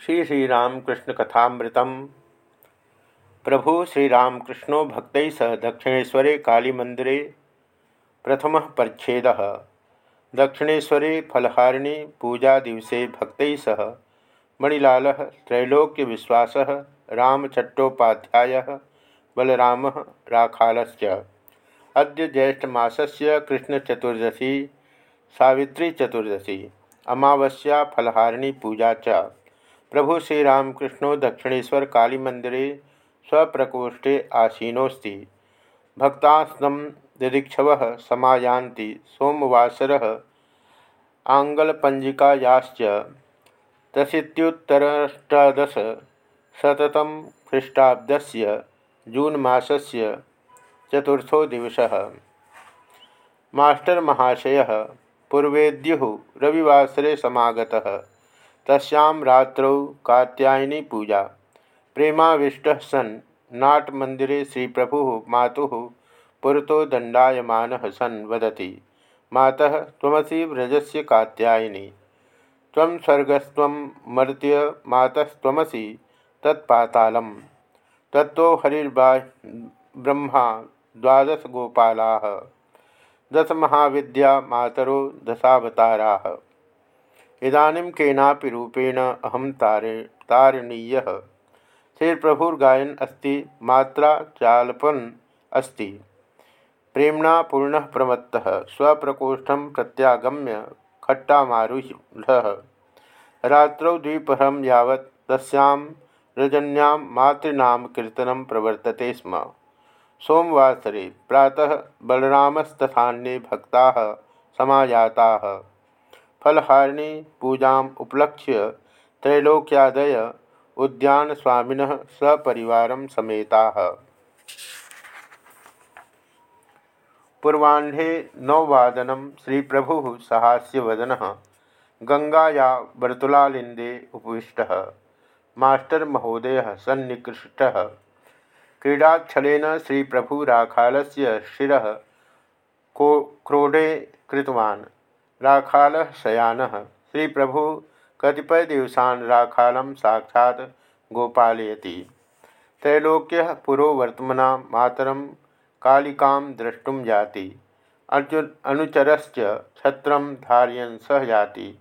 श्री श्रीरामकृष्ण कथामृतम प्रभु श्रीरामकृष्णो भक्त सह दक्षिणेशरे कालीमंदिरे प्रथम परिच्छेद। दक्षिणेशरे फलहारिणी पूजा दिवसे भक्त सह मणिलाल त्रैलोक्य विश्वास रामचट्टोपाध्याय बलराम राखालश्च। अद्य ज्येष्ठमासस्य कृष्णचतुर्दशी सावित्री चतुर्दशी अमावस्या फलहारिणी पूजा च। प्रभु श्रीरामकृष्णो दक्षिणेशर काली मंदिरे स्वप्रकोष्ठे आसीनोस्ति भक्तास्तं दिदीक्षव समायान्ति सोमवासर आंग्लपंजिकायाश्च शततम ख्रीष्टाब्दस्य जून मासस्य चतुर्थो दिवसः। मास्टर महाशय पूर्वेद्यु रविवासरे समागतः। तस्यां रात्रौ कात्यायनी पूजा। प्रेमाविष्ट सन् नाट मंदिरे श्री प्रभु मातु पुरतो दंडायमान सन् वदति। मातः त्वमसि व्रजस्य कात्यायनी। त्वं स्वर्गस्त्वं मर्त्य मातस्त्वमसि तत्पातालम् तत्तो हरिर्बा ब्रह्मा द्वादश गोपालाः दश महाविद्या मातरो दशावताराः। इदानीं केनापि रूपेण तारणीय। श्री प्रभुर्गायन अस्ति, मात्रा चालपन अस्ति। प्रेमणा पूर्ण प्रमत्त, स्वप्रकोष्ठ प्रत्यागम्य खट्टामारूढ़ रात्रौ द्विपहर यावत् तस्यां रजन्यां मातृनाम कीर्तनं प्रवर्तते स्म। सोमवासरे प्रातः बलरामस्तथान्ये भक्ताः समायाताः। फलहारिणी पूजा उपलक्ष्य त्रैलोक्यादय उद्यान स्वामिन सपरिवार समेता। पूर्वाह्ने नौवादन श्री प्रभु सहास्यवदन। गंगाया वर्तुलालिंदे उपविष्ट। मास्टर महोदय सन्निकृष्ट। क्रीडाक्षलेन श्री प्रभु राखाल शिर को क्रोडे कृतवान्। राखाल शयान। श्री प्रभु कतिपय दिवसान राखालम साक्षात् गोपालयति। त्रैलोक्य पुरोवर्तमना मातरम कालिका द्रष्टुम जाति। अर्जुन अनुचरश्च छत्र धारयन सह जाति।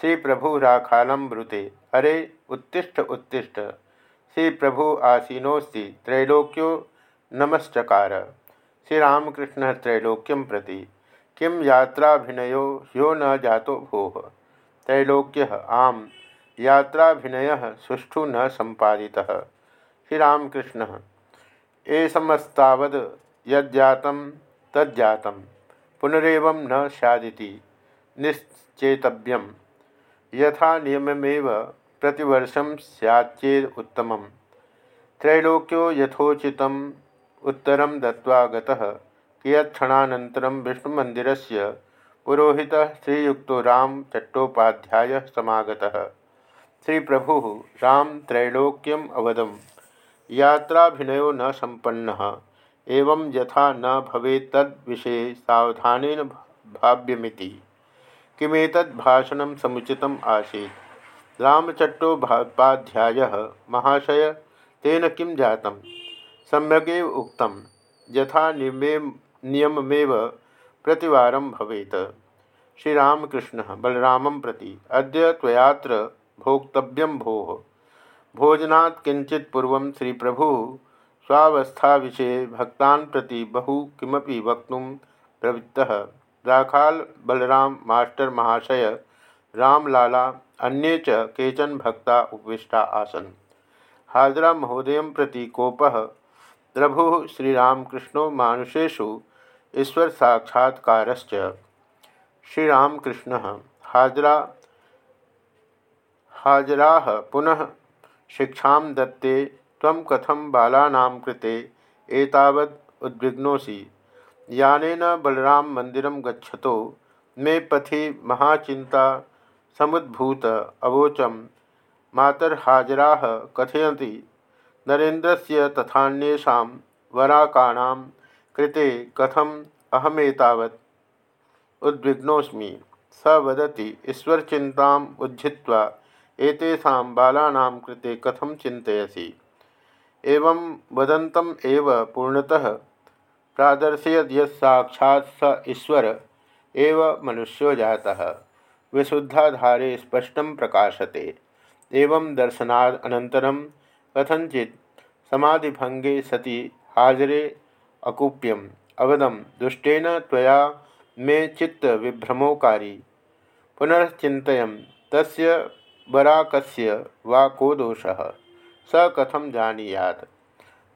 श्री प्रभु राखालम ब्रुते। अरे, उत्तिष्ठ उत्तिष्ठ। श्री प्रभु आसीनोस्ति त्रैलोक्यो नमश्चकार। श्रीरामकृष्ण त्रैलोक्यम प्रति। किम यात्राभिनयो ह्यो न जातो भो? त्रैलोक्य आम। यात्राभिनय सुष्ठु न संपादिता श्रीरामकृष्ण। एसमस्तावद यज्जात तज्जात। पुनरव न सैदी निश्चेतव्यम। यथा नियममेव प्रतिवर्ष सैच्चेद उत्तम त्रैलोक्यो यथोचित उत्तर दत्वा गतः कियत्क्षणानन्तरं विष्णुमन्दिरस्य पुरोहितः श्रीयुक्तो राम चट्टोपाध्याय समागतः। श्रीप्रभुः राम त्रैलोक्यम अवदम, यात्राभिनयो न संपन्नः एवं यथा न भवेत् तद्विषये सावधानेन भाव्यमिति। किमेतद् भाषणं समुचितम् आसीत्? रामचट्टोपाध्यायः महाशय, तेन किं जातं सम्यगेव उक्तं यथा नियममेव प्रतिवार भवेत। श्रीरामकृष्ण बलराम प्रति अद्य त्वयात्र भोक्तव्यम भो। भोजनात् किंचित पूर्व श्री प्रभु स्वावस्था विषय भक्तान प्रति बहु किमपि वक्तुं प्रवृत्तः। राखाल, बलराम, मास्टर, महाशय, रामलाला, अन्ये च केचन भक्ता उपविष्टा आसन। हाजरा महोदय प्रति कोपः। प्रभु श्रीरामकृष्णो मानुषेषु ईश्वर साक्षात्कार श्रीरामकृष्ण हाजरा हाजरा पुनः शिक्षा दत्ते तम कथम बाला कृते एतावत् उद्विग्नोसी यानेन बलराम मंदिर गच्छतो, मे पथि महाचिंता समुद्भूत अवोचम मातर हाजरा कथयति नरेन्द्र से तथान्येषां वराकाणां कृते कथम अहमेतावत्। उद्विग्नोस्मि स वदति ईश्वरचिंता उज्झित्वा एतेषां बालानां कृते कथं चिन्तयसि? एवं वदन्तम् एव पूर्णतः प्रादर्शयद यक्षात् स ईश्वर एव मनुष्यो जाता। विशुद्धाधारे स्पष्ट प्रकाशते। एवं दर्शनाद अनन्तरं कथंचित समाधिभंगे सति हाजरे अकुप्यम। अवदम, दुष्टेन त्वया मे चित्त विभ्रमोकारी। पुनश्चिंत तस्य बराकस्य वा को दोषः? स कथम जानीयात?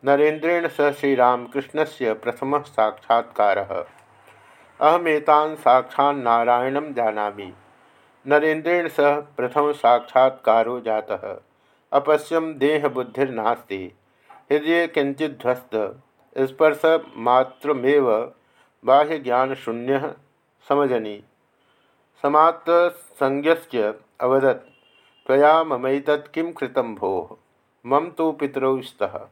नरेन्द्रेण स श्रीरामकृष्ण से प्रथम साक्षात्कार। अहमेतान साक्षान्नारायण जाना नरेन्द्रेण सह प्रथम साक्षात्कारो जाता। अपश्यम देहबुद्धिर्नास्ति। हृदय किंचिध्वस्त स्पर्शमात्रमेव बाह्य ज्ञान शून्य समझनी समात्संज्ञस्य अवदत्, त्वया ममैतत् किं कृतं भोः? मम तो पितरौ स्तः।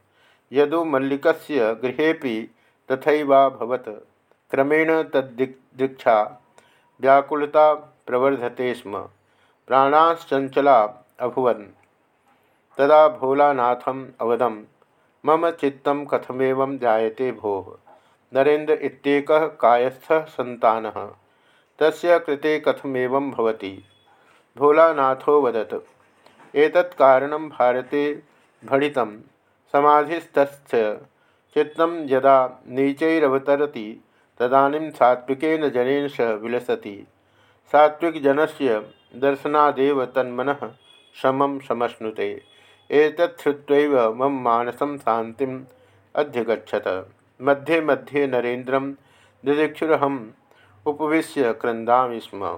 यदु मल्लिकस्य गृहेपि तथैवाभवत् क्रमेण तद्दीक्षा व्याकुलता प्रवर्धते स्म। प्राणाश्चंचला अभुवन्। तदा भोलानाथम अवदम मम चित्त कथमेव जायते भो। नरेन्द्र इत्येकः कायस्थः सन्तानः। तस्य कृते कथमेवं भवति। भोलानाथो वदत्। एतत् कारणं भारते भणित। समाधिस्थ चित्त यदा नीचरवतरती, तदानीं सात्विकेन जनेन सह विलसति। सात्विकजनस्य दर्शनादेव तन्मन शमं समश्नुते। एतच्छ्रुत्वैव मम मानसं शांति अध्यगछत मध्ये मध्ये नरेन्द्र दिदीक्षुरहम उपवेश्य क्रंदा स्म।